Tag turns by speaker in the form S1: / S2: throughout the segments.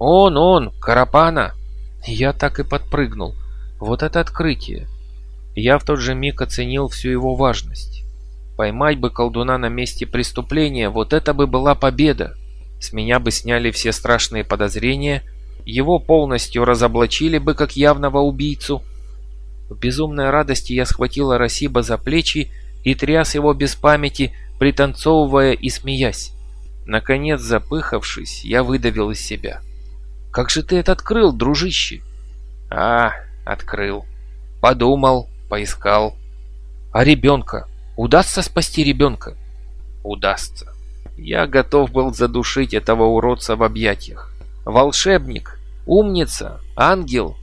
S1: «Он, он! Карапана!» Я так и подпрыгнул. Вот это открытие! Я в тот же миг оценил всю его важность. Поймать бы колдуна на месте преступления, вот это бы была победа. С меня бы сняли все страшные подозрения, его полностью разоблачили бы как явного убийцу. В безумной радости я схватила Расиба за плечи и тряс его без памяти, пританцовывая и смеясь. Наконец, запыхавшись, я выдавил из себя. «Как же ты это открыл, дружище?» «А, открыл. Подумал, поискал. А ребенка? Удастся спасти ребенка?» «Удастся. Я готов был задушить этого уродца в объятиях. Волшебник, умница, ангел.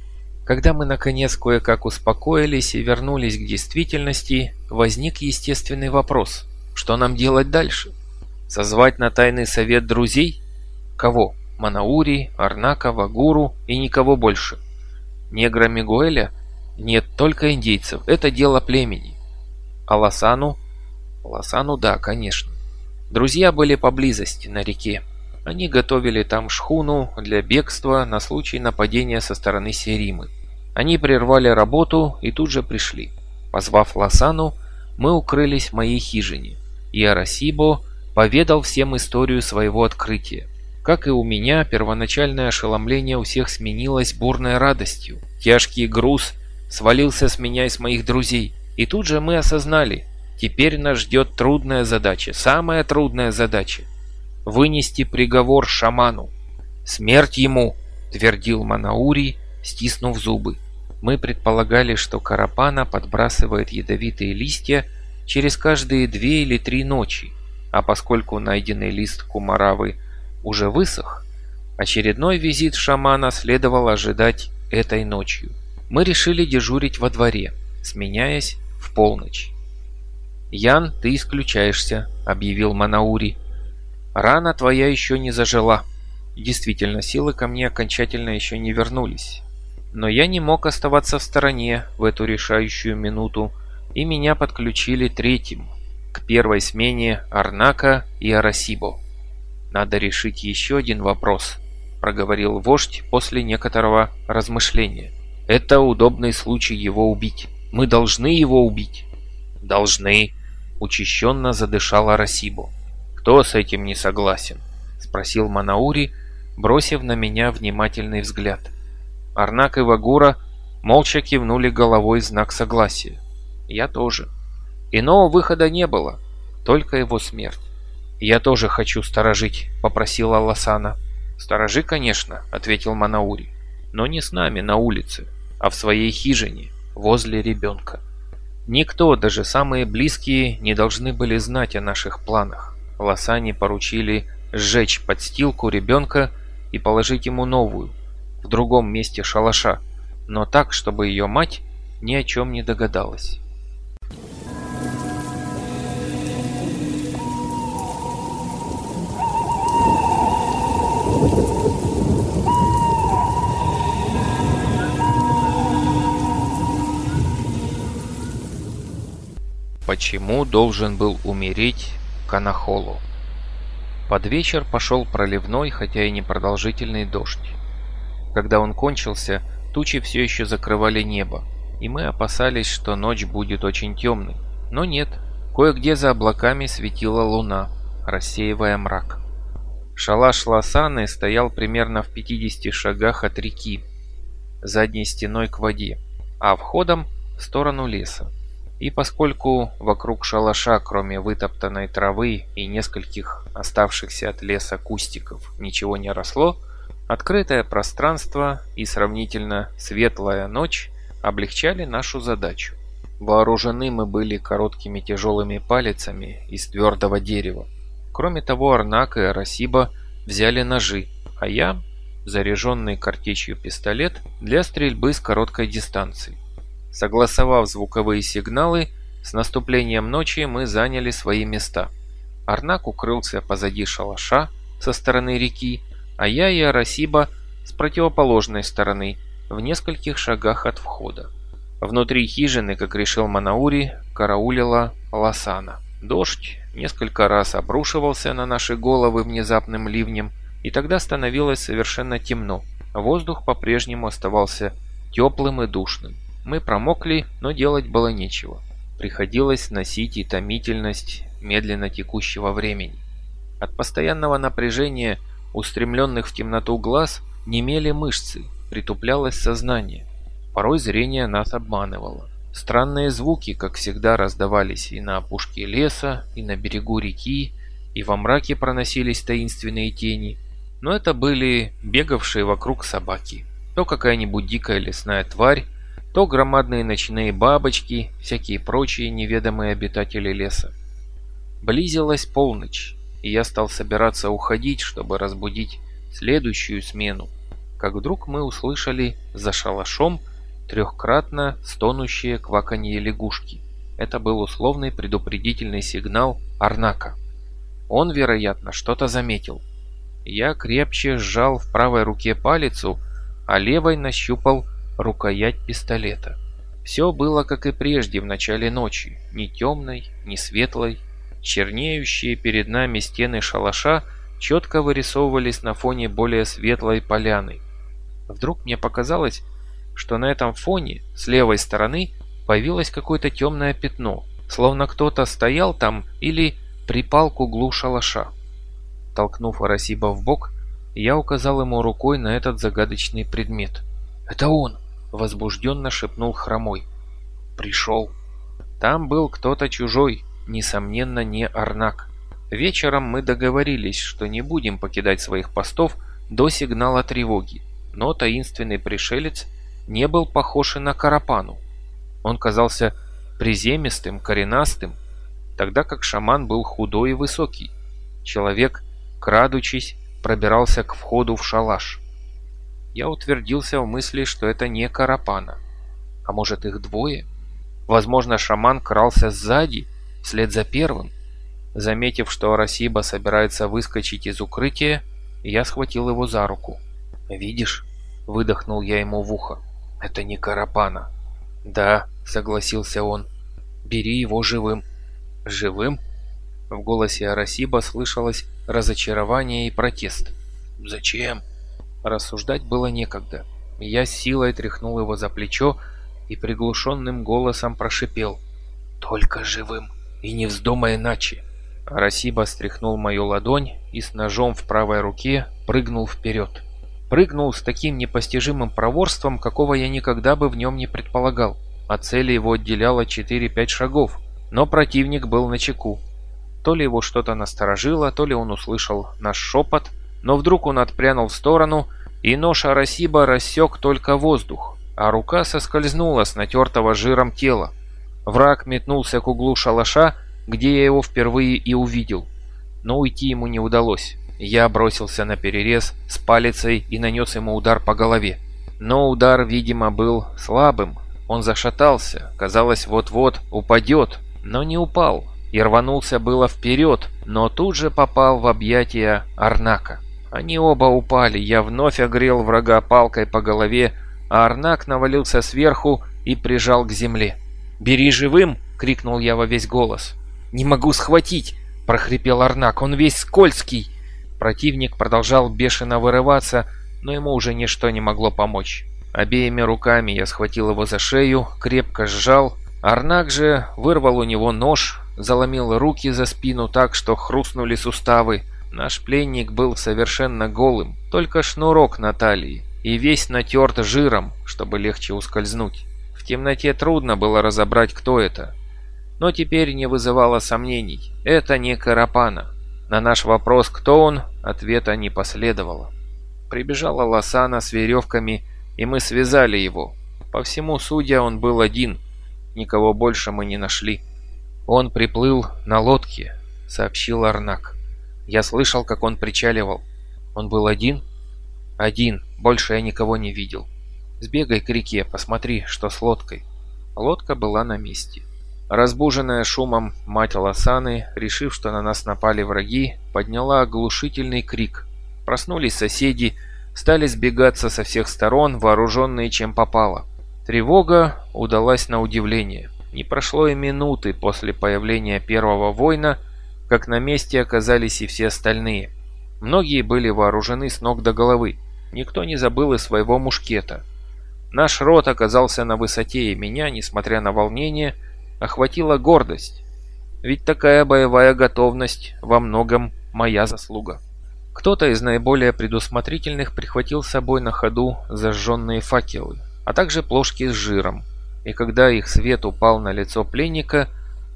S1: Когда мы наконец кое-как успокоились и вернулись к действительности, возник естественный вопрос. Что нам делать дальше? Созвать на тайный совет друзей? Кого? Манаури, Арнака, Вагуру и никого больше. Негра Мигуэля? Нет, только индейцев. Это дело племени. А Лосану? Лосану, да, конечно. Друзья были поблизости, на реке. Они готовили там шхуну для бегства на случай нападения со стороны Серимы. Они прервали работу и тут же пришли. Позвав Лосану, мы укрылись в моей хижине, и Арасибо поведал всем историю своего открытия. Как и у меня, первоначальное ошеломление у всех сменилось бурной радостью. Тяжкий груз свалился с меня и с моих друзей. И тут же мы осознали, теперь нас ждет трудная задача, самая трудная задача вынести приговор шаману. «Смерть ему!» – твердил Манаури, стиснув зубы. Мы предполагали, что Карапана подбрасывает ядовитые листья через каждые две или три ночи, а поскольку найденный лист кумаравы уже высох, очередной визит шамана следовало ожидать этой ночью. Мы решили дежурить во дворе, сменяясь в полночь. «Ян, ты исключаешься», — объявил Манаури. Рана твоя еще не зажила. Действительно, силы ко мне окончательно еще не вернулись. Но я не мог оставаться в стороне в эту решающую минуту, и меня подключили третьим, к первой смене Арнака и Арасибо. «Надо решить еще один вопрос», — проговорил вождь после некоторого размышления. «Это удобный случай его убить. Мы должны его убить». «Должны», — учащенно задышал Арасибо. «Кто с этим не согласен?» — спросил Манаури, бросив на меня внимательный взгляд. Арнак и Вагура молча кивнули головой знак согласия. Я тоже. Иного выхода не было, только его смерть. «Я тоже хочу сторожить», — попросила Лосана. «Сторожи, конечно», — ответил Манаури. «Но не с нами на улице, а в своей хижине, возле ребенка. Никто, даже самые близкие, не должны были знать о наших планах. Лосане поручили сжечь подстилку ребенка и положить ему новую, в другом месте шалаша, но так, чтобы ее мать ни о чем не догадалась. Почему должен был умереть Канахолу. Под вечер пошел проливной, хотя и непродолжительный дождь. Когда он кончился, тучи все еще закрывали небо, и мы опасались, что ночь будет очень темной. Но нет, кое-где за облаками светила луна, рассеивая мрак. Шалаш Лосаны стоял примерно в 50 шагах от реки, задней стеной к воде, а входом в сторону леса. И поскольку вокруг шалаша, кроме вытоптанной травы и нескольких оставшихся от леса кустиков, ничего не росло, открытое пространство и сравнительно светлая ночь облегчали нашу задачу. Вооружены мы были короткими тяжелыми палицами из твердого дерева. Кроме того, Арнак и Арасиба взяли ножи, а я – заряженный картечью пистолет для стрельбы с короткой дистанции. Согласовав звуковые сигналы, с наступлением ночи мы заняли свои места. Арнак укрылся позади шалаша со стороны реки, а я и Арасиба с противоположной стороны, в нескольких шагах от входа. Внутри хижины, как решил Манаури, караулила Лосана. Дождь несколько раз обрушивался на наши головы внезапным ливнем, и тогда становилось совершенно темно. Воздух по-прежнему оставался теплым и душным. Мы промокли, но делать было нечего. Приходилось носить и томительность медленно текущего времени. От постоянного напряжения, устремленных в темноту глаз, немели мышцы, притуплялось сознание. Порой зрение нас обманывало. Странные звуки, как всегда, раздавались и на опушке леса, и на берегу реки, и во мраке проносились таинственные тени. Но это были бегавшие вокруг собаки. То какая-нибудь дикая лесная тварь, то громадные ночные бабочки, всякие прочие неведомые обитатели леса. Близилась полночь, и я стал собираться уходить, чтобы разбудить следующую смену, как вдруг мы услышали за шалашом трехкратно стонущие кваканье лягушки. Это был условный предупредительный сигнал Арнака. Он, вероятно, что-то заметил. Я крепче сжал в правой руке палицу, а левой нащупал рукоять пистолета. Все было, как и прежде, в начале ночи, ни темной, ни светлой. Чернеющие перед нами стены шалаша четко вырисовывались на фоне более светлой поляны. Вдруг мне показалось, что на этом фоне с левой стороны появилось какое-то темное пятно, словно кто-то стоял там или припал к углу шалаша. Толкнув Арасиба в бок, я указал ему рукой на этот загадочный предмет. «Это он!» — возбужденно шепнул Хромой. «Пришел!» Там был кто-то чужой, несомненно, не Арнак. Вечером мы договорились, что не будем покидать своих постов до сигнала тревоги, но таинственный пришелец не был похож и на Карапану. Он казался приземистым, коренастым, тогда как шаман был худой и высокий. Человек, крадучись, пробирался к входу в шалаш. Я утвердился в мысли, что это не Карапана. А может их двое? Возможно, шаман крался сзади, вслед за первым. Заметив, что Арасиба собирается выскочить из укрытия, я схватил его за руку. «Видишь?» — выдохнул я ему в ухо. «Это не Карапана». «Да», — согласился он. «Бери его живым». «Живым?» В голосе Арасиба слышалось разочарование и протест. «Зачем?» Рассуждать было некогда. Я силой тряхнул его за плечо и приглушенным голосом прошипел. «Только живым, и не вздумай иначе!» Арасиба стряхнул мою ладонь и с ножом в правой руке прыгнул вперед. Прыгнул с таким непостижимым проворством, какого я никогда бы в нем не предполагал. От цели его отделяло 4-5 шагов, но противник был на чеку. То ли его что-то насторожило, то ли он услышал наш шепот, но вдруг он отпрянул в сторону, и нож Арасиба рассек только воздух, а рука соскользнула с натертого жиром тела. Враг метнулся к углу шалаша, где я его впервые и увидел. Но уйти ему не удалось. Я бросился на перерез с палицей и нанес ему удар по голове. Но удар, видимо, был слабым. Он зашатался, казалось, вот-вот упадет, но не упал. И рванулся было вперед, но тут же попал в объятия Арнака. Они оба упали, я вновь огрел врага палкой по голове, а Арнак навалился сверху и прижал к земле. «Бери живым!» — крикнул я во весь голос. «Не могу схватить!» — прохрипел Арнак. «Он весь скользкий!» Противник продолжал бешено вырываться, но ему уже ничто не могло помочь. Обеими руками я схватил его за шею, крепко сжал. Арнак же вырвал у него нож, заломил руки за спину так, что хрустнули суставы. Наш пленник был совершенно голым, только шнурок на талии, и весь натерт жиром, чтобы легче ускользнуть. В темноте трудно было разобрать, кто это. Но теперь не вызывало сомнений. Это не Карапана. На наш вопрос, кто он, ответа не последовало. Прибежала Лосана с веревками, и мы связали его. По всему судя, он был один. Никого больше мы не нашли. Он приплыл на лодке, сообщил Арнак. Я слышал, как он причаливал. Он был один? Один. Больше я никого не видел. Сбегай к реке, посмотри, что с лодкой. Лодка была на месте. Разбуженная шумом мать Лосаны, решив, что на нас напали враги, подняла оглушительный крик. Проснулись соседи, стали сбегаться со всех сторон, вооруженные чем попало. Тревога удалась на удивление. Не прошло и минуты после появления первого воина, как на месте оказались и все остальные. Многие были вооружены с ног до головы. Никто не забыл и своего мушкета. Наш род оказался на высоте, и меня, несмотря на волнение, охватила гордость. Ведь такая боевая готовность во многом моя заслуга. Кто-то из наиболее предусмотрительных прихватил с собой на ходу зажженные факелы, а также плошки с жиром. И когда их свет упал на лицо пленника,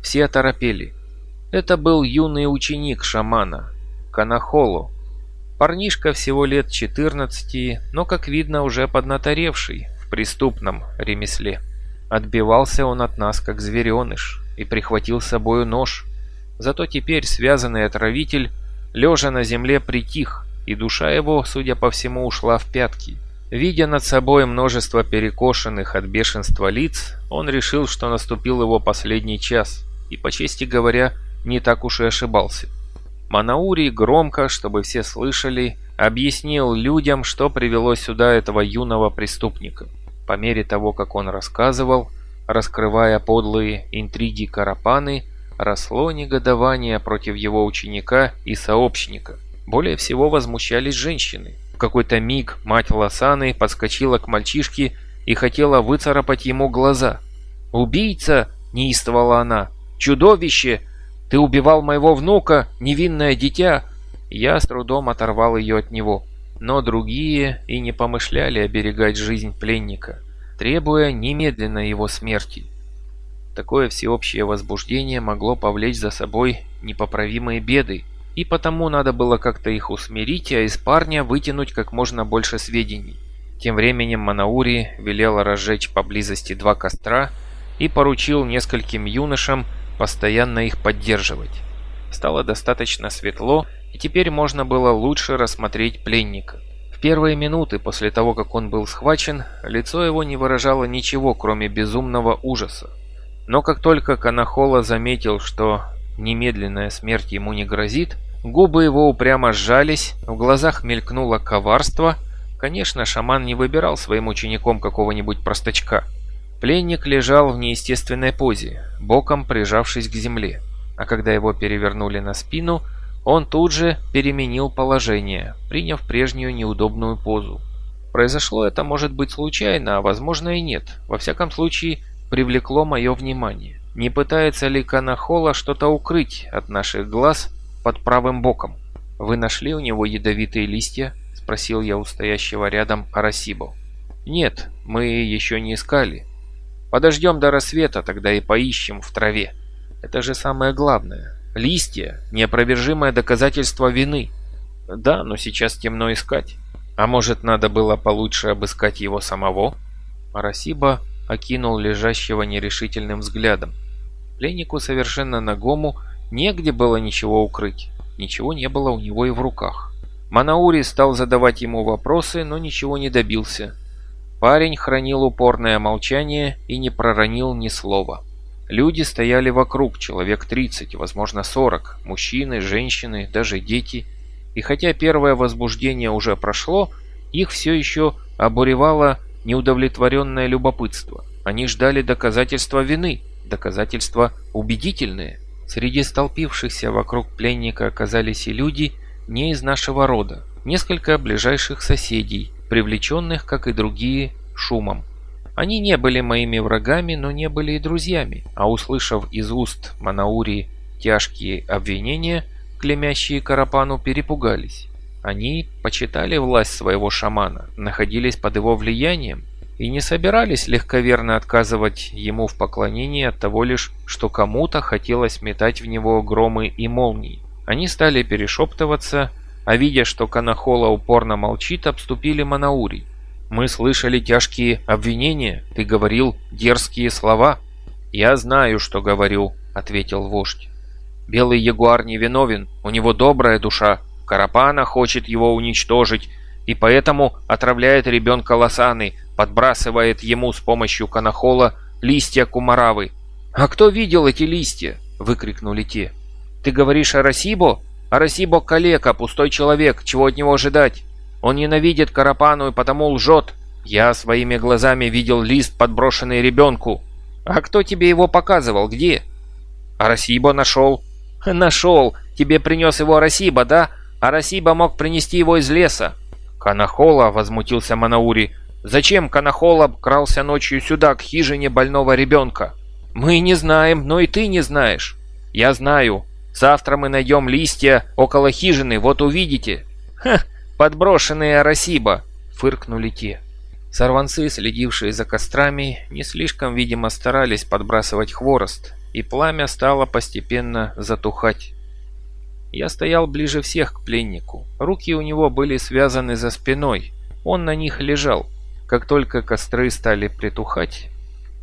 S1: все оторопели. Это был юный ученик шамана, Канахолу. Парнишка всего лет 14, но, как видно, уже поднаторевший в преступном ремесле. Отбивался он от нас, как звереныш, и прихватил с собою нож. Зато теперь связанный отравитель, лежа на земле, притих, и душа его, судя по всему, ушла в пятки. Видя над собой множество перекошенных от бешенства лиц, он решил, что наступил его последний час, и, по чести говоря, не так уж и ошибался. Манаури громко, чтобы все слышали, объяснил людям, что привело сюда этого юного преступника. По мере того, как он рассказывал, раскрывая подлые интриги Карапаны, росло негодование против его ученика и сообщника. Более всего возмущались женщины. В какой-то миг мать Лосаны подскочила к мальчишке и хотела выцарапать ему глаза. «Убийца!» – неистовала она. «Чудовище! Ты убивал моего внука, невинное дитя!» Я с трудом оторвал ее от него. Но другие и не помышляли оберегать жизнь пленника, требуя немедленно его смерти. Такое всеобщее возбуждение могло повлечь за собой непоправимые беды, и потому надо было как-то их усмирить, а из парня вытянуть как можно больше сведений. Тем временем Манаури велела разжечь поблизости два костра и поручил нескольким юношам постоянно их поддерживать. Стало достаточно светло, и теперь можно было лучше рассмотреть пленника. В первые минуты после того, как он был схвачен, лицо его не выражало ничего, кроме безумного ужаса. Но как только Канахола заметил, что немедленная смерть ему не грозит, губы его упрямо сжались, в глазах мелькнуло коварство. Конечно, шаман не выбирал своим учеником какого-нибудь простачка – Пленник лежал в неестественной позе, боком прижавшись к земле, а когда его перевернули на спину, он тут же переменил положение, приняв прежнюю неудобную позу. Произошло это может быть случайно, а возможно и нет. Во всяком случае, привлекло мое внимание. Не пытается ли Канахола что-то укрыть от наших глаз под правым боком? «Вы нашли у него ядовитые листья?» – спросил я у стоящего рядом Арасибо. «Нет, мы еще не искали. Подождем до рассвета, тогда и поищем в траве. Это же самое главное. Листья – неопровержимое доказательство вины. Да, но сейчас темно искать. А может, надо было получше обыскать его самого? Арасиба окинул лежащего нерешительным взглядом. Пленнику совершенно нагому негде было ничего укрыть. Ничего не было у него и в руках. Манаури стал задавать ему вопросы, но ничего не добился. Парень хранил упорное молчание и не проронил ни слова. Люди стояли вокруг, человек 30, возможно 40, мужчины, женщины, даже дети. И хотя первое возбуждение уже прошло, их все еще обуревало неудовлетворенное любопытство. Они ждали доказательства вины, доказательства убедительные. Среди столпившихся вокруг пленника оказались и люди не из нашего рода, несколько ближайших соседей, привлеченных, как и другие, шумом. Они не были моими врагами, но не были и друзьями, а услышав из уст Манаури тяжкие обвинения, клемящие Карапану перепугались. Они почитали власть своего шамана, находились под его влиянием и не собирались легковерно отказывать ему в поклонении от того лишь, что кому-то хотелось метать в него громы и молнии. Они стали перешептываться, а видя, что Канахола упорно молчит, обступили Манаури. «Мы слышали тяжкие обвинения, ты говорил дерзкие слова». «Я знаю, что говорю», — ответил вождь. «Белый ягуар не виновен, у него добрая душа. Карапана хочет его уничтожить, и поэтому отравляет ребенка Лосаны, подбрасывает ему с помощью канахола листья кумаравы. «А кто видел эти листья?» — выкрикнули те. «Ты говоришь о Росибо?» Арасибо калека, пустой человек, чего от него ожидать? Он ненавидит Карапану и потому лжет. Я своими глазами видел лист, подброшенный ребенку. А кто тебе его показывал? Где? Арасибо нашел. Нашел. Тебе принес его Арасибо, да? Арасиба мог принести его из леса. Канахола, возмутился Манаури. Зачем Канахола крался ночью сюда, к хижине больного ребенка? Мы не знаем, но и ты не знаешь. Я знаю. Завтра мы найдем листья около хижины, вот увидите. Ха, подброшенные Арасиба, фыркнули те. Сорванцы, следившие за кострами, не слишком, видимо, старались подбрасывать хворост, и пламя стало постепенно затухать. Я стоял ближе всех к пленнику. Руки у него были связаны за спиной. Он на них лежал. Как только костры стали притухать,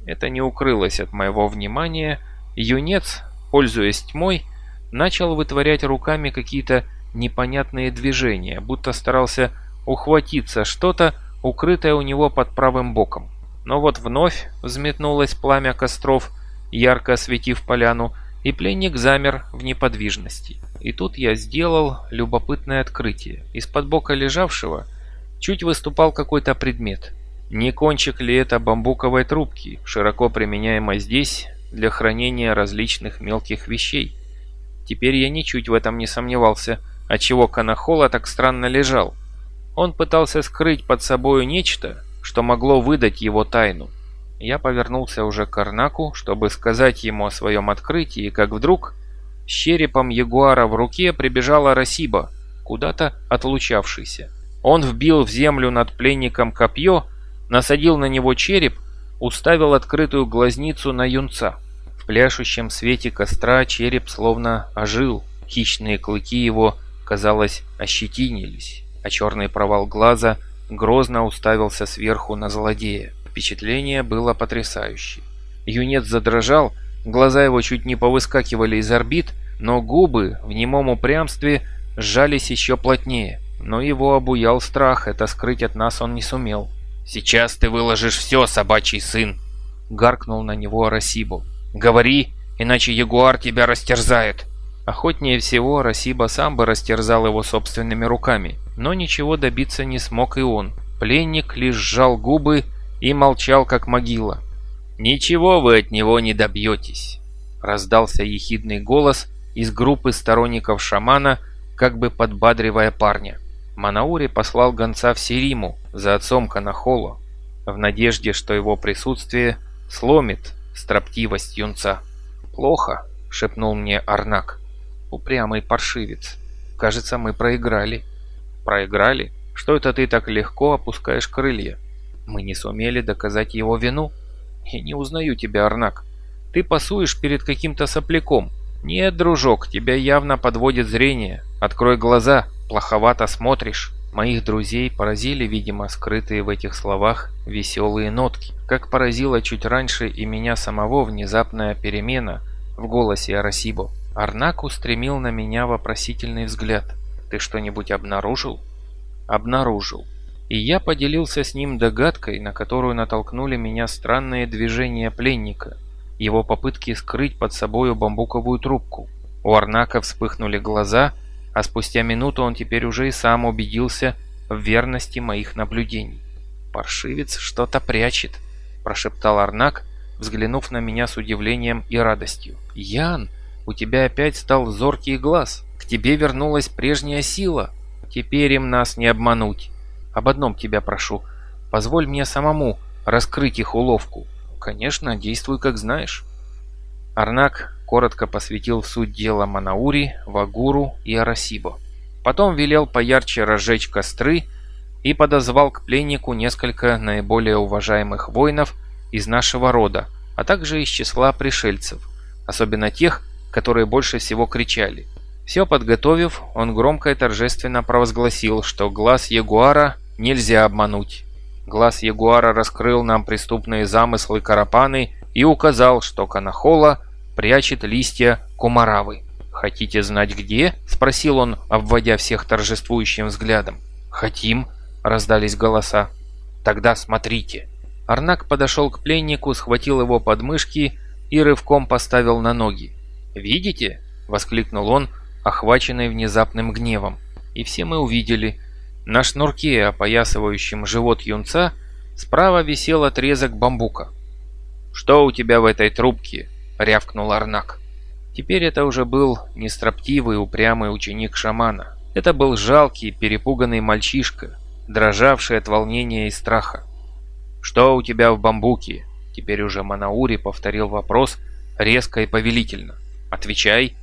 S1: это не укрылось от моего внимания, юнец, пользуясь тьмой, начал вытворять руками какие-то непонятные движения, будто старался ухватиться что-то, укрытое у него под правым боком. Но вот вновь взметнулось пламя костров, ярко осветив поляну, и пленник замер в неподвижности. И тут я сделал любопытное открытие. Из-под бока лежавшего чуть выступал какой-то предмет. Не кончик ли это бамбуковой трубки, широко применяемой здесь для хранения различных мелких вещей? Теперь я ничуть в этом не сомневался, отчего Канахола так странно лежал. Он пытался скрыть под собою нечто, что могло выдать его тайну. Я повернулся уже к Карнаку, чтобы сказать ему о своем открытии, как вдруг с черепом ягуара в руке прибежала Расиба, куда-то отлучавшийся. Он вбил в землю над пленником копье, насадил на него череп, уставил открытую глазницу на юнца. Пляшущем свете костра череп словно ожил, хищные клыки его, казалось, ощетинились, а черный провал глаза грозно уставился сверху на злодея. Впечатление было потрясающее. Юнец задрожал, глаза его чуть не повыскакивали из орбит, но губы в немом упрямстве сжались еще плотнее. Но его обуял страх, это скрыть от нас он не сумел. «Сейчас ты выложишь все, собачий сын!» Гаркнул на него Арасибу. «Говори, иначе ягуар тебя растерзает!» Охотнее всего Расиба сам бы растерзал его собственными руками, но ничего добиться не смог и он. Пленник лишь сжал губы и молчал, как могила. «Ничего вы от него не добьетесь», — раздался ехидный голос из группы сторонников шамана, как бы подбадривая парня. Манаури послал гонца в Сериму за отцом Канахоло, в надежде, что его присутствие сломит строптивость юнца. «Плохо», — шепнул мне Арнак. «Упрямый паршивец. Кажется, мы проиграли». «Проиграли? Что это ты так легко опускаешь крылья?» Мы не сумели доказать его вину. Я не узнаю тебя, Арнак. Ты пасуешь перед каким-то сопляком. Нет, дружок, тебя явно подводит зрение. Открой глаза, плоховато смотришь. Моих друзей поразили, видимо, скрытые в этих словах веселые нотки. Как поразила чуть раньше и меня самого внезапная перемена в голосе Арасибо. Арнак устремил на меня вопросительный взгляд. «Ты что-нибудь обнаружил?» «Обнаружил. И я поделился с ним догадкой, на которую натолкнули меня странные движения пленника, его попытки скрыть под собою бамбуковую трубку. У Арнака вспыхнули глаза, а спустя минуту он теперь уже и сам убедился в верности моих наблюдений. «Паршивец что-то прячет», – прошептал Арнак, взглянув на меня с удивлением и радостью. «Ян, у тебя опять стал зоркий глаз. К тебе вернулась прежняя сила. Теперь им нас не обмануть». Об одном тебя прошу. Позволь мне самому раскрыть их уловку. Конечно, действуй как знаешь. Арнак коротко посвятил в суть дела Манаури, Вагуру и Арасибо. Потом велел поярче разжечь костры и подозвал к пленнику несколько наиболее уважаемых воинов из нашего рода, а также из числа пришельцев, особенно тех, которые больше всего кричали. Все подготовив, он громко и торжественно провозгласил, что глаз ягуара нельзя обмануть. Глаз ягуара раскрыл нам преступные замыслы Карапаны и указал, что Канахола прячет листья кумаравы. «Хотите знать где?» – спросил он, обводя всех торжествующим взглядом. «Хотим», – раздались голоса. «Тогда смотрите». Арнак подошел к пленнику, схватил его подмышки и рывком поставил на ноги. «Видите?» – воскликнул он, охваченный внезапным гневом. И все мы увидели. На шнурке, опоясывающем живот юнца, справа висел отрезок бамбука. «Что у тебя в этой трубке?» — рявкнул Арнак. Теперь это уже был не строптивый упрямый ученик шамана, Это был жалкий, перепуганный мальчишка, дрожавший от волнения и страха. «Что у тебя в бамбуке?» Теперь уже Манаури повторил вопрос резко и повелительно. «Отвечай!»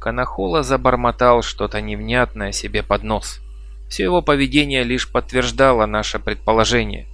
S1: Канахола забормотал что-то невнятное себе под нос. Все его поведение лишь подтверждало наше предположение.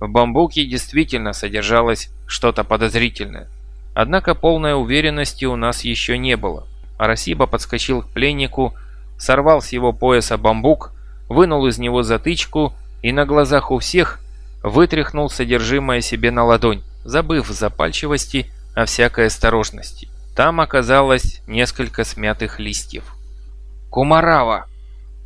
S1: В бамбуке действительно содержалось что-то подозрительное. Однако полной уверенности у нас еще не было. Арасиба подскочил к пленнику, сорвал с его пояса бамбук, вынул из него затычку и на глазах у всех вытряхнул содержимое себе на ладонь, забыв в запальчивости о всякой осторожности. Там оказалось несколько смятых листьев. «Кумарава!»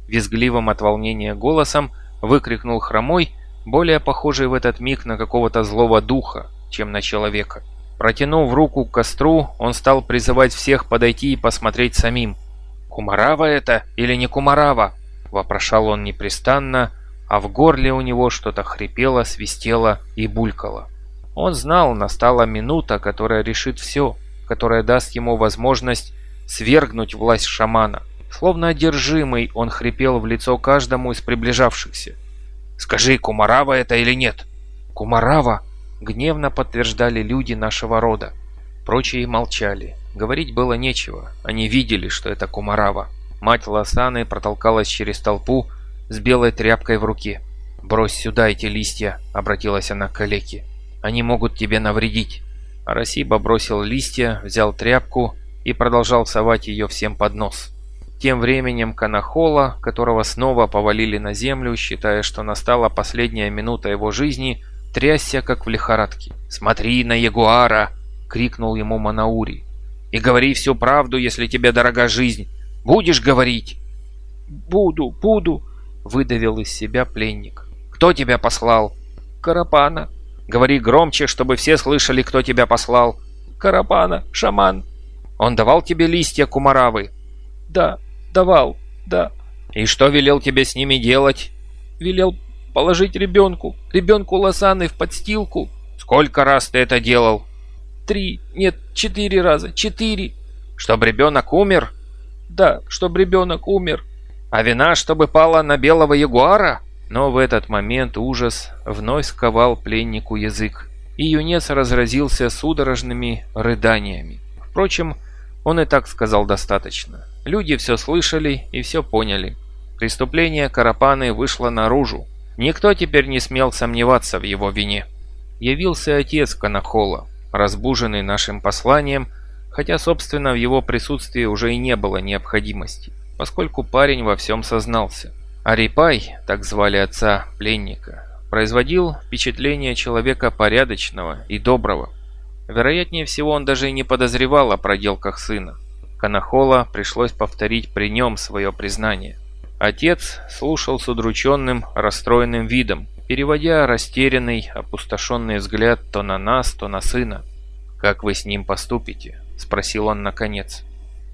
S1: Визгливым от волнения голосом выкрикнул хромой, более похожий в этот миг на какого-то злого духа, чем на человека. Протянув руку к костру, он стал призывать всех подойти и посмотреть самим. «Кумарава это или не Кумарава?» – вопрошал он непрестанно, а в горле у него что-то хрипело, свистело и булькало. Он знал, настала минута, которая решит все, которая даст ему возможность свергнуть власть шамана. Словно одержимый, он хрипел в лицо каждому из приближавшихся. «Скажи, Кумарава это или нет?» «Кумарава!» — гневно подтверждали люди нашего рода. Прочие молчали. Говорить было нечего. Они видели, что это Кумарава. Мать Лосаны протолкалась через толпу с белой тряпкой в руке. «Брось сюда эти листья», — обратилась она к калеке. «Они могут тебе навредить». Арасиба бросил листья, взял тряпку и продолжал совать ее всем под нос. Тем временем Канахола, которого снова повалили на землю, считая, что настала последняя минута его жизни, трясся, как в лихорадке. «Смотри на Ягуара!» — крикнул ему Манаури. «И говори всю правду, если тебе дорога жизнь. Будешь говорить?» «Буду, буду!» — выдавил из себя пленник. «Кто тебя послал?» «Карапана». «Говори громче, чтобы все слышали, кто тебя послал». «Карапана, шаман». «Он давал тебе листья кумаравы?» «Да, давал, да». «И что велел тебе с ними делать?» «Велел положить ребенку, ребенку Лосаны в подстилку». «Сколько раз ты это делал?» «Три, нет, четыре раза, четыре». «Чтоб ребенок умер?» «Да, чтоб ребенок умер». «А вина, чтобы пала на белого ягуара?» Но в этот момент ужас вновь сковал пленнику язык, и юнец разразился судорожными рыданиями. Впрочем, он и так сказал достаточно. Люди все слышали и все поняли. Преступление Карапаны вышло наружу. Никто теперь не смел сомневаться в его вине. Явился отец Канахола, разбуженный нашим посланием, хотя, собственно, в его присутствии уже и не было необходимости, поскольку парень во всем сознался. Арипай, так звали отца пленника, производил впечатление человека порядочного и доброго. Вероятнее всего, он даже и не подозревал о проделках сына. Канахола пришлось повторить при нем свое признание. Отец слушал с удрученным, расстроенным видом, переводя растерянный, опустошенный взгляд то на нас, то на сына. «Как вы с ним поступите?» – спросил он наконец.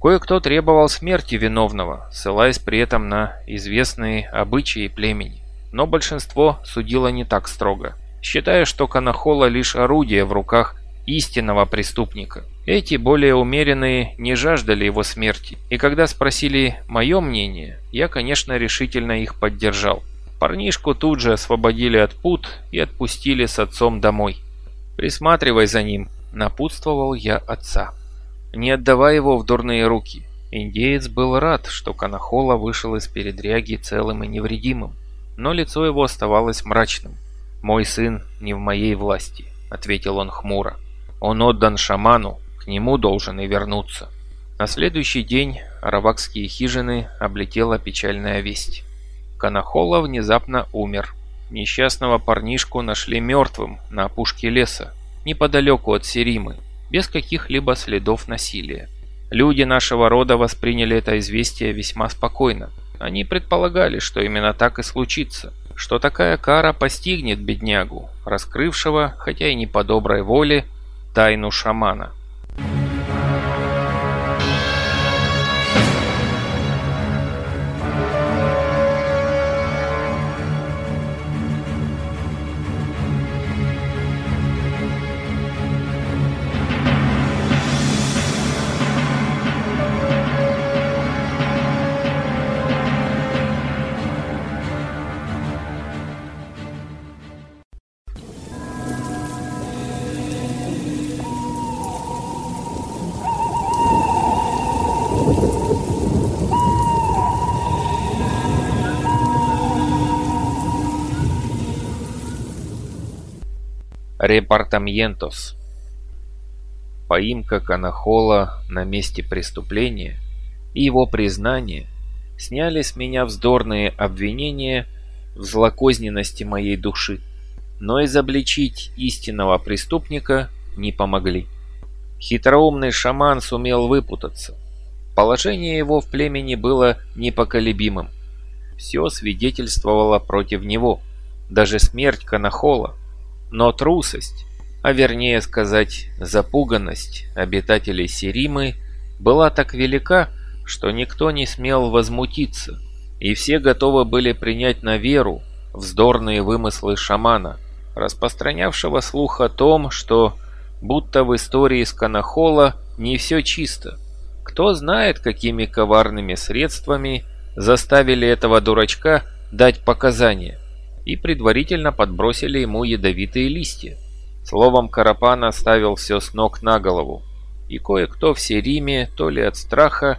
S1: Кое-кто требовал смерти виновного, ссылаясь при этом на известные обычаи племени. Но большинство судило не так строго, считая, что Канахола лишь орудие в руках истинного преступника. Эти более умеренные не жаждали его смерти, и когда спросили мое мнение, я, конечно, решительно их поддержал. Парнишку тут же освободили от пут и отпустили с отцом домой. «Присматривай за ним», — напутствовал я отца. «Не отдавай его в дурные руки». Индеец был рад, что Канахола вышел из передряги целым и невредимым, но лицо его оставалось мрачным. «Мой сын не в моей власти», — ответил он хмуро. Он отдан шаману, к нему должен и вернуться. На следующий день аравакские хижины облетела печальная весть. Канахола внезапно умер. Несчастного парнишку нашли мертвым на опушке леса, неподалеку от Серимы, без каких-либо следов насилия. Люди нашего рода восприняли это известие весьма спокойно. Они предполагали, что именно так и случится, что такая кара постигнет беднягу, раскрывшего, хотя и не по доброй воле, тайну шамана. Репартаментос. Поимка Канахола на месте преступления и его признание сняли с меня вздорные обвинения в злокозненности моей души, но изобличить истинного преступника не помогли. Хитроумный шаман сумел выпутаться. Положение его в племени было непоколебимым. Все свидетельствовало против него, даже смерть Канахола, но трусость, а вернее сказать запуганность обитателей Серимы была так велика, что никто не смел возмутиться, и все готовы были принять на веру вздорные вымыслы шамана, распространявшего слух о том, что будто в истории с Канахола не все чисто. Кто знает, какими коварными средствами заставили этого дурачка дать показания и предварительно подбросили ему ядовитые листья. Словом, Карапан оставил все с ног на голову, и кое-кто в Сериме, то ли от страха,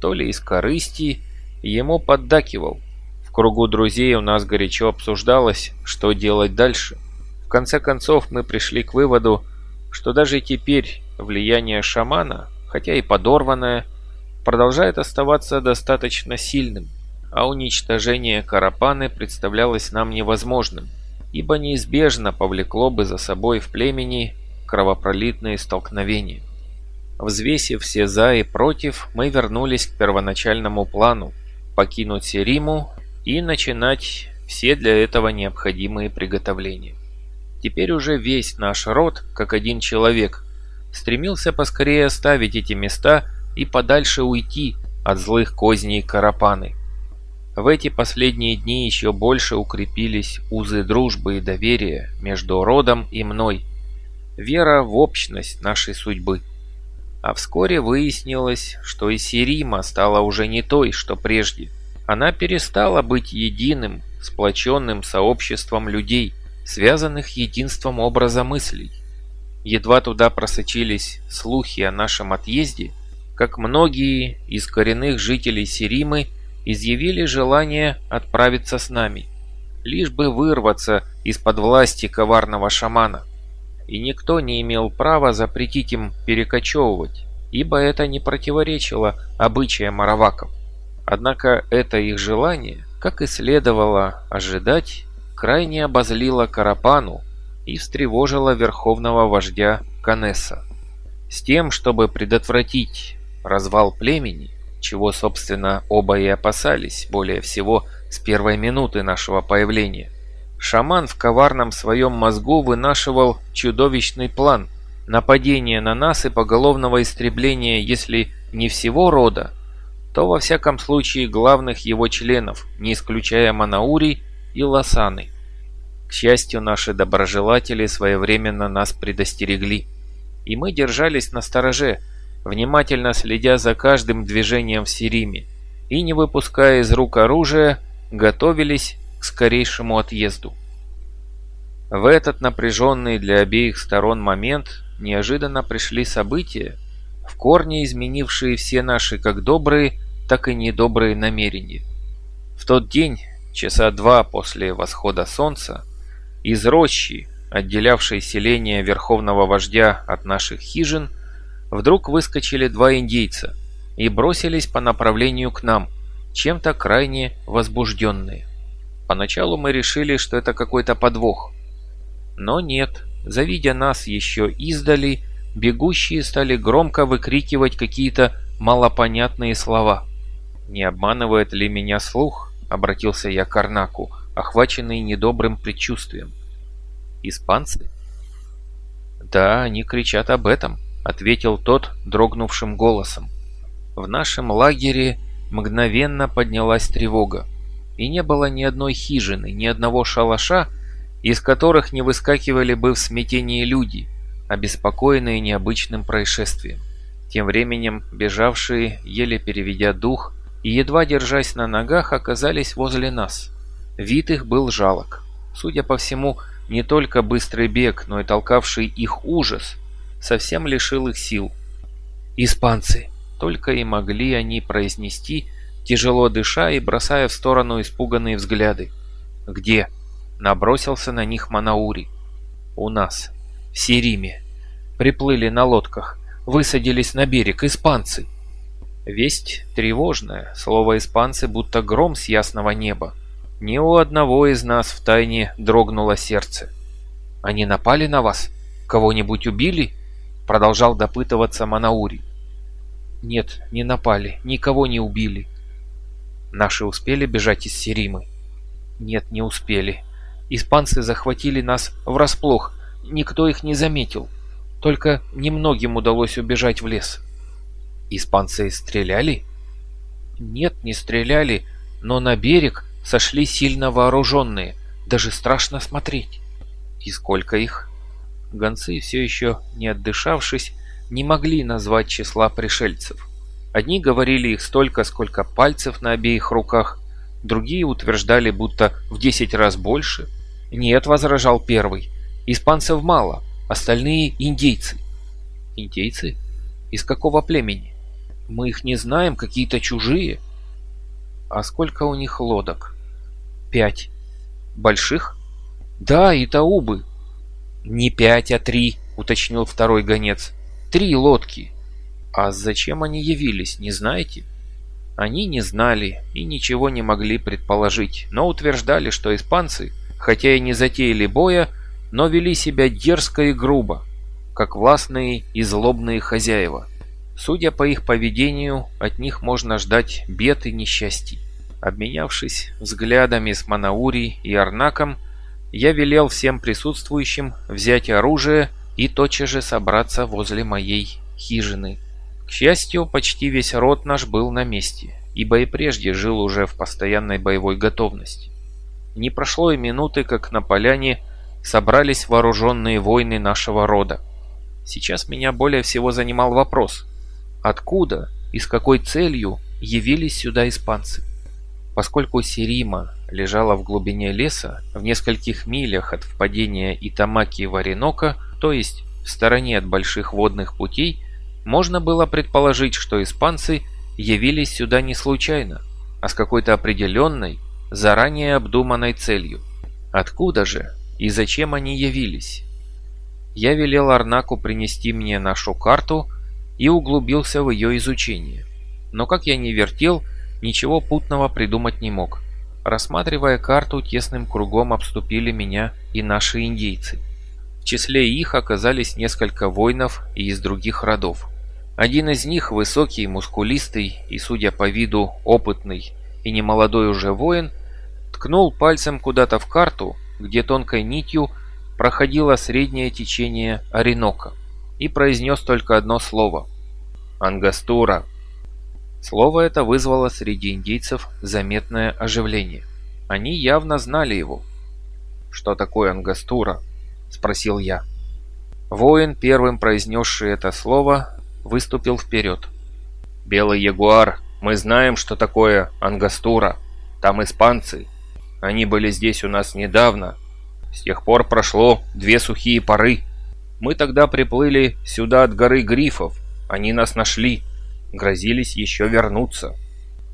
S1: то ли из корысти, ему поддакивал. В кругу друзей у нас горячо обсуждалось, что делать дальше. В конце концов мы пришли к выводу, что даже теперь влияние шамана, хотя и подорванное, продолжает оставаться достаточно сильным а уничтожение Карапаны представлялось нам невозможным, ибо неизбежно повлекло бы за собой в племени кровопролитные столкновения. Взвесив все «за» и «против», мы вернулись к первоначальному плану – покинуть Сериму и начинать все для этого необходимые приготовления. Теперь уже весь наш род, как один человек, стремился поскорее оставить эти места и подальше уйти от злых козней Карапаны. В эти последние дни еще больше укрепились узы дружбы и доверия между родом и мной, вера в общность нашей судьбы. А вскоре выяснилось, что и Сирима стала уже не той, что прежде. Она перестала быть единым, сплоченным сообществом людей, связанных единством образа мыслей. Едва туда просочились слухи о нашем отъезде, как многие из коренных жителей Сиримы – изъявили желание отправиться с нами, лишь бы вырваться из-под власти коварного шамана. И никто не имел права запретить им перекочевывать, ибо это не противоречило обычаям араваков. Однако это их желание, как и следовало ожидать, крайне обозлило Карапану и встревожило верховного вождя Канесса. С тем, чтобы предотвратить развал племени, чего, собственно, оба и опасались более всего с первой минуты нашего появления. Шаман в коварном своем мозгу вынашивал чудовищный план нападения на нас и поголовного истребления, если не всего рода, то во всяком случае главных его членов, не исключая Манаури и Лосаны. К счастью, наши доброжелатели своевременно нас предостерегли, и мы держались на стороже, внимательно следя за каждым движением в Сириме и, не выпуская из рук оружия, готовились к скорейшему отъезду. В этот напряженный для обеих сторон момент неожиданно пришли события, в корне изменившие все наши как добрые, так и недобрые намерения. В тот день, часа два после восхода солнца, из рощи, отделявшей селение Верховного Вождя от наших хижин, вдруг выскочили два индейца и бросились по направлению к нам, чем-то крайне возбужденные. Поначалу мы решили, что это какой-то подвох. Но нет, завидя нас еще издали, бегущие стали громко выкрикивать какие-то малопонятные слова. «Не обманывает ли меня слух?» — обратился я к Арнаку, охваченный недобрым предчувствием. «Испанцы?» «Да, они кричат об этом», — ответил тот дрогнувшим голосом. В нашем лагере мгновенно поднялась тревога, и не было ни одной хижины, ни одного шалаша, из которых не выскакивали бы в смятении люди, обеспокоенные необычным происшествием. Тем временем бежавшие, еле переведя дух и едва держась на ногах, оказались возле нас. Вид их был жалок. Судя по всему, не только быстрый бег, но и толкавший их ужас совсем лишил их сил. «Испанцы!» Только и могли они произнести, тяжело дыша и бросая в сторону испуганные взгляды. «Где?» Набросился на них Манаури. «У нас», В Сириме. Приплыли на лодках. Высадились на берег испанцы. Весть тревожная, слово «испанцы» будто гром с ясного неба. Ни у одного из нас в тайне дрогнуло сердце. «Они напали на вас? Кого-нибудь убили?» Продолжал допытываться Манаури. «Нет, не напали, никого не убили». «Наши успели бежать из Серимы?» «Нет, не успели. Испанцы захватили нас врасплох, никто их не заметил. Только немногим удалось убежать в лес». «Испанцы стреляли?» «Нет, не стреляли, но на берег сошли сильно вооруженные, даже страшно смотреть». «И сколько их?» Гонцы, все еще не отдышавшись, не могли назвать числа пришельцев. Одни говорили их столько, сколько пальцев на обеих руках, другие утверждали, будто в десять раз больше. «Нет», — возражал первый, — «испанцев мало, остальные — индейцы». «Индейцы? Из какого племени?» «Мы их не знаем, какие-то чужие». «А сколько у них лодок?» «Пять». «Больших?» «Да, и таубы». «Не пять, а три», — уточнил второй гонец. «Три лодки». «А зачем они явились, не знаете?» Они не знали и ничего не могли предположить, но утверждали, что испанцы, хотя и не затеяли боя, но вели себя дерзко и грубо, как властные и злобные хозяева. Судя по их поведению, от них можно ждать бед и несчастий. Обменявшись взглядами с Манаури и Арнаком, я велел всем присутствующим взять оружие и тотчас же собраться возле моей хижины. К счастью, почти весь род наш был на месте, ибо и прежде жил уже в постоянной боевой готовности. Не прошло и минуты, как на поляне собрались вооруженные воины нашего рода. Сейчас меня более всего занимал вопрос, откуда и с какой целью явились сюда испанцы? Поскольку Серима лежала в глубине леса, в нескольких милях от впадения Итамаки в Оренока, то есть в стороне от больших водных путей, можно было предположить, что испанцы явились сюда не случайно, а с какой-то определенной, заранее обдуманной целью. Откуда же и зачем они явились? Я велел Арнаку принести мне нашу карту и углубился в ее изучение. Но как я не вертел, ничего путного придумать не мог. Рассматривая карту, тесным кругом обступили меня и наши индейцы. В числе их оказались несколько воинов и из других родов. Один из них, высокий, мускулистый и, судя по виду, опытный и немолодой уже воин, ткнул пальцем куда-то в карту, где тонкой нитью проходило среднее течение Оренока, и произнес только одно слово – «Ангастура». Слово это вызвало среди индейцев заметное оживление. Они явно знали его. «Что такое ангастура?» – спросил я. Воин, первым произнесший это слово, выступил вперед. «Белый ягуар, мы знаем, что такое ангастура. Там испанцы. Они были здесь у нас недавно. С тех пор прошло две сухие поры. Мы тогда приплыли сюда от горы Грифов. Они нас нашли грозились еще вернуться.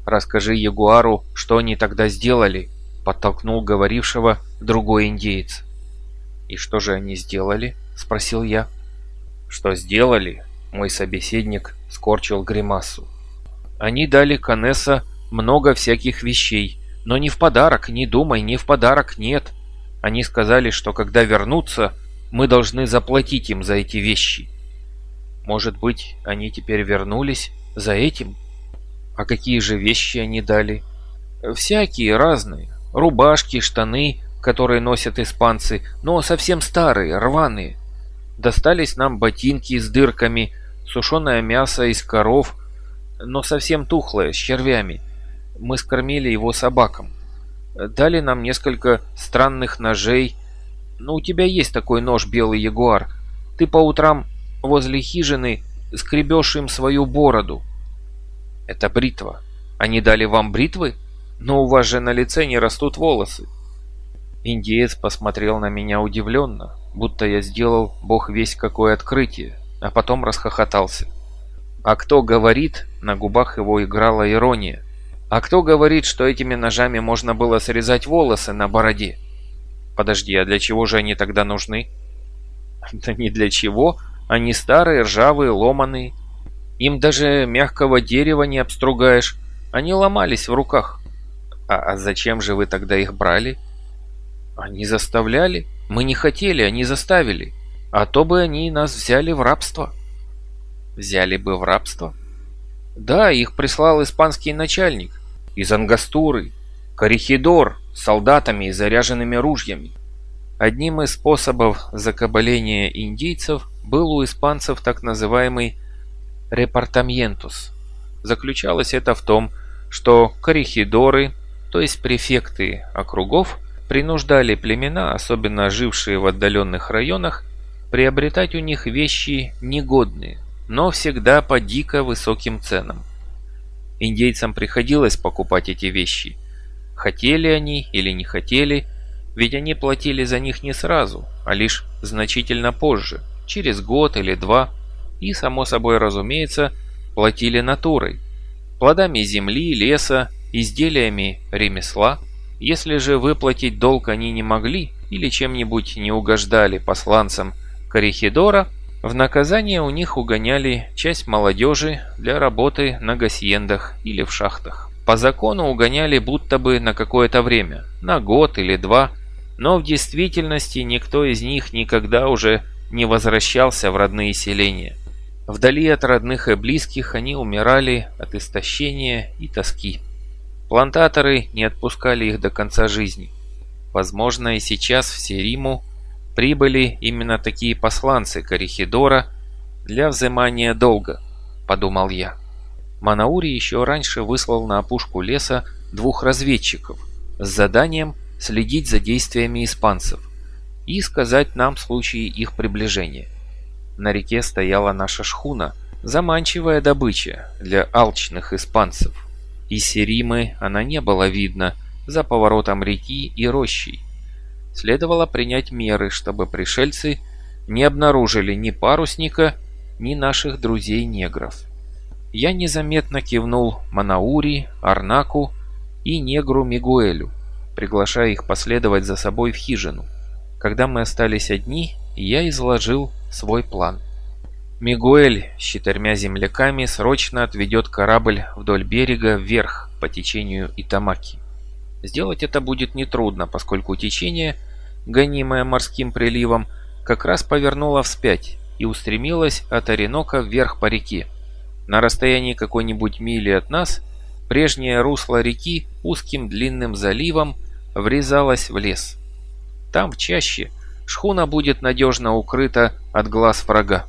S1: «Расскажи Ягуару, что они тогда сделали», — подтолкнул говорившего другой индеец. «И что же они сделали?» — спросил я. «Что сделали?» — мой собеседник скорчил гримасу. «Они дали Канесса много всяких вещей, но не в подарок, не думай, не в подарок, нет. Они сказали, что когда вернутся, мы должны заплатить им за эти вещи. Может быть, они теперь вернулись за этим? А какие же вещи они дали? Всякие разные. Рубашки, штаны, которые носят испанцы, но совсем старые, рваные. Достались нам ботинки с дырками, сушеное мясо из коров, но совсем тухлое, с червями. Мы скормили его собакам. Дали нам несколько странных ножей. Ну, у тебя есть такой нож, белый ягуар. Ты по утрам возле хижины скребешь им свою бороду. Это бритва. Они дали вам бритвы? Но у вас же на лице не растут волосы. Индиец посмотрел на меня удивленно, будто я сделал бог весь какое открытие, а потом расхохотался. А кто говорит, на губах его играла ирония, а кто говорит, что этими ножами можно было срезать волосы на бороде? Подожди, а для чего же они тогда нужны? Да ни для чего. Они старые, ржавые, ломаные. Им даже мягкого дерева не обстругаешь. Они ломались в руках. А, а зачем же вы тогда их брали? Они заставляли. Мы не хотели, они заставили. А то бы они нас взяли в рабство. Взяли бы в рабство? Да, их прислал испанский начальник. Из Ангастуры. Корихидор с солдатами и заряженными ружьями. Одним из способов закабаления индейцев был у испанцев так называемый «репортаментус». Заключалось это в том, что корихидоры, то есть префекты округов, принуждали племена, особенно жившие в отдаленных районах, приобретать у них вещи негодные, но всегда по дико высоким ценам. Индейцам приходилось покупать эти вещи. Хотели они или не хотели, ведь они платили за них не сразу, а лишь значительно позже, через год или два, и, само собой разумеется, платили натурой, плодами земли, леса, изделиями ремесла. Если же выплатить долг они не могли или чем-нибудь не угождали посланцам Корихидора, в наказание у них угоняли часть молодежи для работы на гасьендах или в шахтах. По закону угоняли будто бы на какое-то время, на год или два, но в действительности никто из них никогда уже не возвращался в родные селения. Вдали от родных и близких они умирали от истощения и тоски. Плантаторы не отпускали их до конца жизни. Возможно, и сейчас в Сериму прибыли именно такие посланцы Корихидора для взимания долга, подумал я. Манаури еще раньше выслал на опушку леса двух разведчиков с заданием следить за действиями испанцев и сказать нам в случае их приближения. На реке стояла наша шхуна, заманчивая добыча для алчных испанцев. Из Серимы она не было видно за поворотом реки и рощей. Следовало принять меры, чтобы пришельцы не обнаружили ни парусника, ни наших друзей-негров. Я незаметно кивнул Манаури, Арнаку и негру Мигуэлю, приглашая их последовать за собой в хижину. Когда мы остались одни, я изложил свой план. Мигуэль с четырьмя земляками срочно отведет корабль вдоль берега вверх по течению Итамаки. Сделать это будет нетрудно, поскольку течение, гонимое морским приливом, как раз повернуло вспять и устремилось от Оренока вверх по реке. На расстоянии какой-нибудь мили от нас прежнее русло реки узким длинным заливом врезалось в лес. Там, в чаще, шхуна будет надежно укрыта от глаз врага.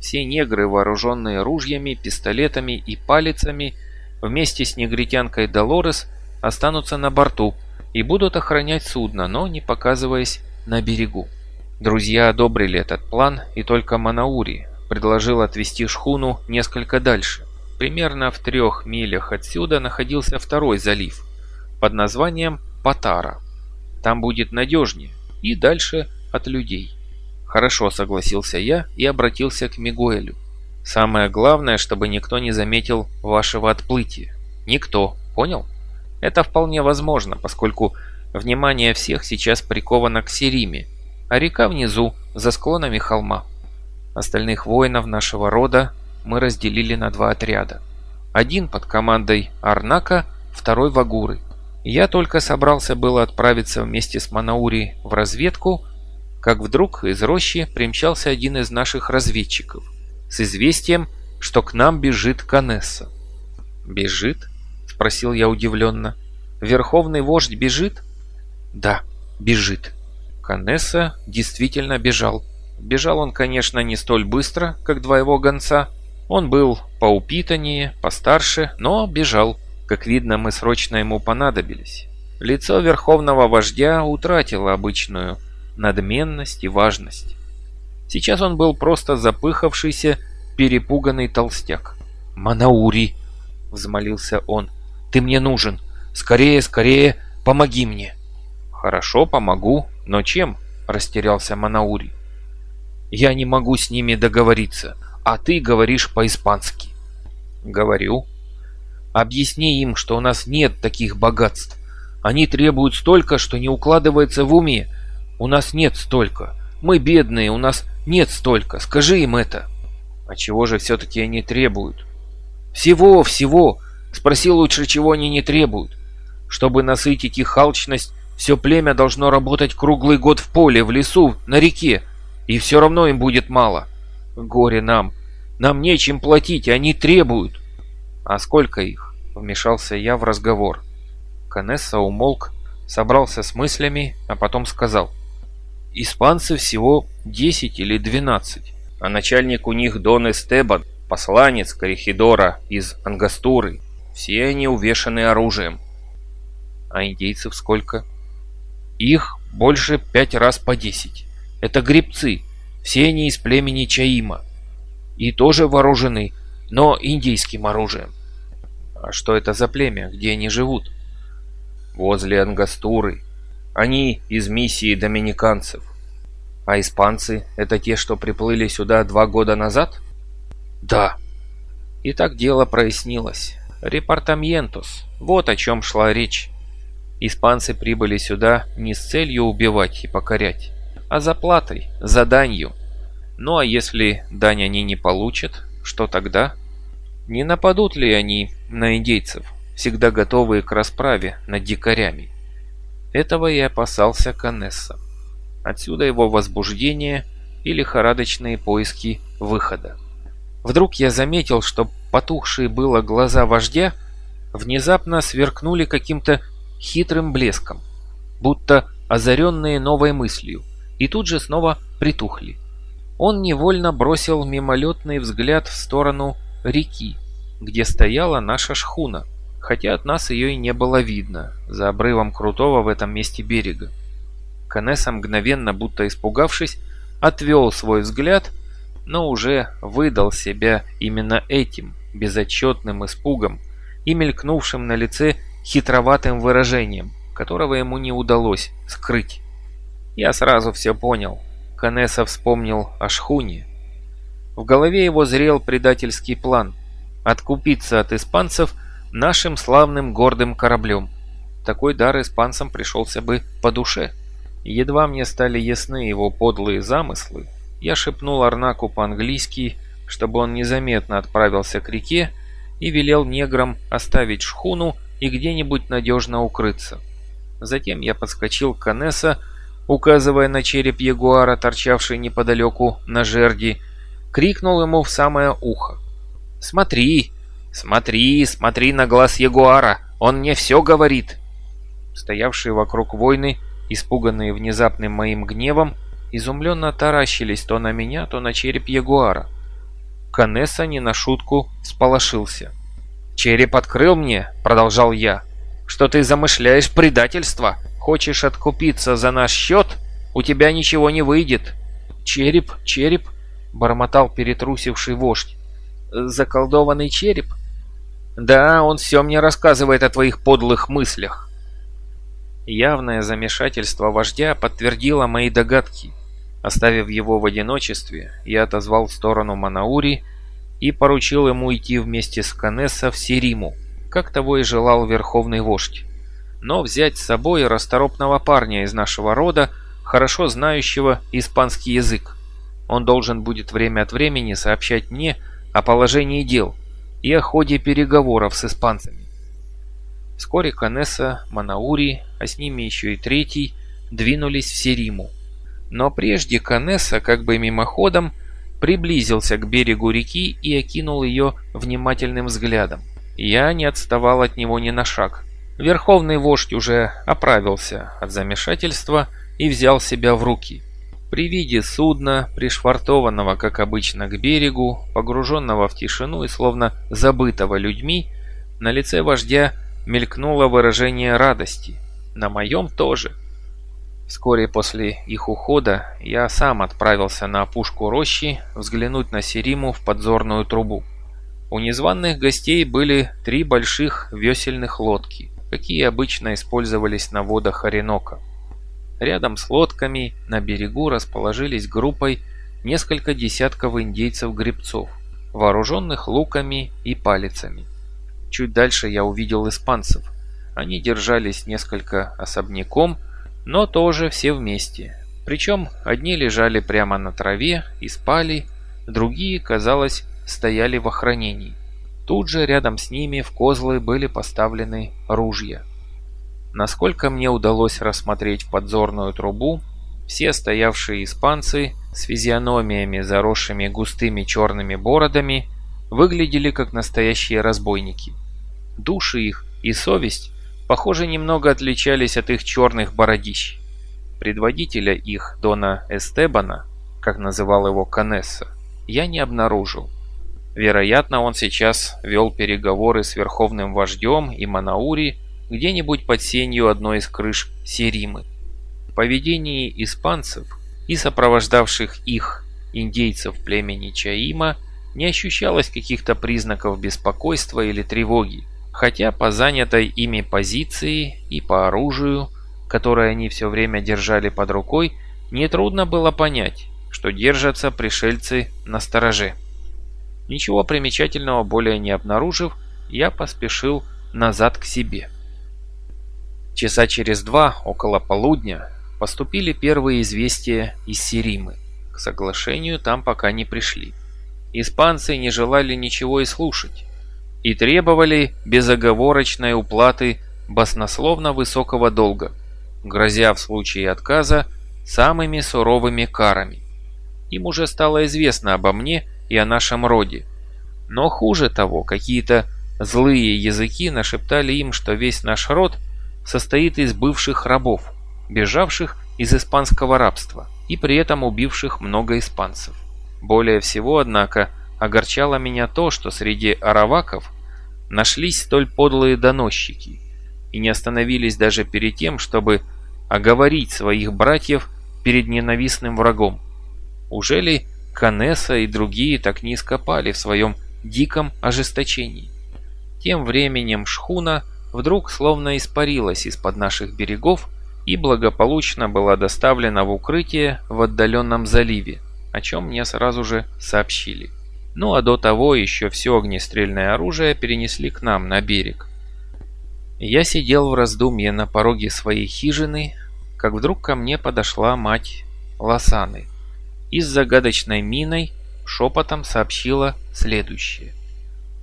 S1: Все негры, вооруженные ружьями, пистолетами и палицами, вместе с негритянкой Долорес останутся на борту и будут охранять судно, но не показываясь на берегу. Друзья одобрили этот план, и только Манаури предложил отвести шхуну несколько дальше. Примерно в трех милях отсюда находился второй залив под названием Патара. Там будет надежнее и дальше от людей. Хорошо, согласился я и обратился к Мигуэлю. Самое главное, чтобы никто не заметил вашего отплытия. Никто, понял? Это вполне возможно, поскольку внимание всех сейчас приковано к Сериме, а река внизу, за склонами холма. Остальных воинов нашего рода мы разделили на два отряда. Один под командой Арнака, второй Вагуры. Я только собрался было отправиться вместе с Манаури в разведку, как вдруг из рощи примчался один из наших разведчиков с известием, что к нам бежит Канесса. «Бежит?» — спросил я удивленно. «Верховный вождь бежит?» «Да, бежит». Канесса действительно бежал. Бежал он, конечно, не столь быстро, как два его гонца. Он был поупитаннее, постарше, но бежал. Как видно, мы срочно ему понадобились. Лицо верховного вождя утратило обычную надменность и важность. Сейчас он был просто запыхавшийся, перепуганный толстяк. «Манаури!» — взмолился он. «Ты мне нужен! Скорее, скорее, помоги мне!» «Хорошо, помогу, но чем?» — растерялся Манаури. «Я не могу с ними договориться, а ты говоришь по-испански». «Говорю», Объясни им, что у нас нет таких богатств. Они требуют столько, что не укладывается в уме. У нас нет столько. Мы бедные, у нас нет столько, скажи им это. А чего же все-таки они требуют? Всего, всего. Спроси лучше, чего они не требуют. Чтобы насытить их алчность, все племя должно работать круглый год в поле, в лесу, на реке. И все равно им будет мало. Горе нам. Нам нечем платить, они требуют. А сколько их? Вмешался я в разговор. Канесса умолк, собрался с мыслями, а потом сказал. Испанцы всего 10 или 12, а начальник у них Дон Эстебан, посланец Корихидора из Ангастуры. Все они увешаны оружием. А индейцев сколько? Их больше пять раз по десять. Это грибцы, все они из племени Чаима. И тоже вооружены, но индийским оружием. А что это за племя, где они живут? Возле Ангастуры. Они из миссии доминиканцев. А испанцы — это те, что приплыли сюда два года назад? Да. И так дело прояснилось. Репортаментус. Вот о чем шла речь. Испанцы прибыли сюда не с целью убивать и покорять, а за платой, за данью. Ну а если дань они не получат, что тогда? Не нападут ли они на индейцев, всегда готовые к расправе над дикарями? Этого и опасался Канесса. Отсюда его возбуждение и лихорадочные поиски выхода. Вдруг я заметил, что потухшие было глаза вождя внезапно сверкнули каким-то хитрым блеском, будто озаренные новой мыслью, и тут же снова притухли. Он невольно бросил мимолетный взгляд в сторону реки, где стояла наша шхуна, хотя от нас ее и не было видно, за обрывом крутого в этом месте берега. Канесса мгновенно, будто испугавшись, отвел свой взгляд, но уже выдал себя именно этим безотчетным испугом и мелькнувшим на лице хитроватым выражением, которого ему не удалось скрыть. Я сразу все понял. Канесса вспомнил о шхуне. В голове его зрел предательский план – откупиться от испанцев нашим славным гордым кораблем. Такой дар испанцам пришелся бы по душе. Едва мне стали ясны его подлые замыслы, я шепнул Арнаку по-английски, чтобы он незаметно отправился к реке и велел неграм оставить шхуну и где-нибудь надежно укрыться. Затем я подскочил к Канесса, указывая на череп ягуара, торчавший неподалеку на жерди, крикнул ему в самое ухо. «Смотри, смотри, смотри на глаз ягуара, он мне все говорит!» Стоявшие вокруг войны, испуганные внезапным моим гневом, изумленно таращились то на меня, то на череп ягуара. Канесса не на шутку всполошился. «Череп открыл мне», — продолжал я, — «что ты замышляешь предательство. Хочешь откупиться за наш счет? У тебя ничего не выйдет». «Череп, череп», — бормотал перетрусивший вождь. «Заколдованный череп?» «Да, он все мне рассказывает о твоих подлых мыслях». Явное замешательство вождя подтвердило мои догадки. Оставив его в одиночестве, я отозвал в сторону Манаури и поручил ему идти вместе с Канесса в Сериму, как того и желал верховный вождь. Но взять с собой расторопного парня из нашего рода, хорошо знающего испанский язык. Он должен будет время от времени сообщать мне о положении дел и о ходе переговоров с испанцами. Вскоре Канесса, Манаури, а с ними еще и третий, двинулись в Сериму. Но прежде Канесса, как бы мимоходом, приблизился к берегу реки и окинул ее внимательным взглядом. Я не отставал от него ни на шаг. Верховный вождь уже оправился от замешательства и взял себя в руки. При виде судна, пришвартованного, как обычно, к берегу, погруженного в тишину и словно забытого людьми, на лице вождя мелькнуло выражение радости. На моем тоже. Вскоре после их ухода я сам отправился на опушку рощи взглянуть на Сериму в подзорную трубу. У незваных гостей были три больших весельных лодки, какие обычно использовались на водах Оренока. Рядом с лодками на берегу расположились группой несколько десятков индейцев-гребцов, вооруженных луками и палицами. Чуть дальше я увидел испанцев. Они держались несколько особняком, но тоже все вместе, Причем одни лежали прямо на траве и спали, другие, казалось, стояли в охранении. Тут же рядом с ними в козлы были поставлены ружья. Насколько мне удалось рассмотреть в подзорную трубу, все стоявшие испанцы с физиономиями, заросшими густыми черными бородами, выглядели как настоящие разбойники. Души их и совесть, похоже, немного отличались от их черных бородищ. Предводителя их, Дона Эстебана, как называл его Канесса, я не обнаружил. Вероятно, он сейчас вел переговоры с верховным вождем и Манаури где-нибудь под сенью одной из крыш Серимы. В поведении испанцев и сопровождавших их индейцев племени Чаима не ощущалось каких-то признаков беспокойства или тревоги, хотя по занятой ими позиции и по оружию, которое они все время держали под рукой, нетрудно было понять, что держатся пришельцы на стороже. Ничего примечательного более не обнаружив, я поспешил назад к себе. Часа через два, около полудня, поступили первые известия из Серимы. К соглашению там пока не пришли. Испанцы не желали ничего и слушать и требовали безоговорочной уплаты баснословно высокого долга, грозя в случае отказа самыми суровыми карами. Им уже стало известно обо мне и о нашем роде. Но хуже того, какие-то злые языки нашептали им, что весь наш род состоит из бывших рабов, бежавших из испанского рабства и при этом убивших много испанцев. Более всего, однако, огорчало меня то, что среди араваков нашлись столь подлые доносчики и не остановились даже перед тем, чтобы оговорить своих братьев перед ненавистным врагом. Уже ли Канеса и другие так низко пали в своем диком ожесточении? Тем временем шхуна вдруг словно испарилась из-под наших берегов и благополучно была доставлена в укрытие в отдаленном заливе, о чем мне сразу же сообщили. Ну а до того еще все огнестрельное оружие перенесли к нам на берег. Я сидел в раздумье на пороге своей хижины, как вдруг ко мне подошла мать Лосаны и с загадочной миной шепотом сообщила следующее.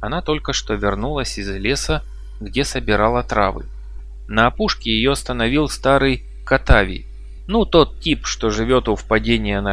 S1: Она только что вернулась из леса, где собирала травы. На опушке ее остановил старый Катави, ну тот тип, что живет у впадения на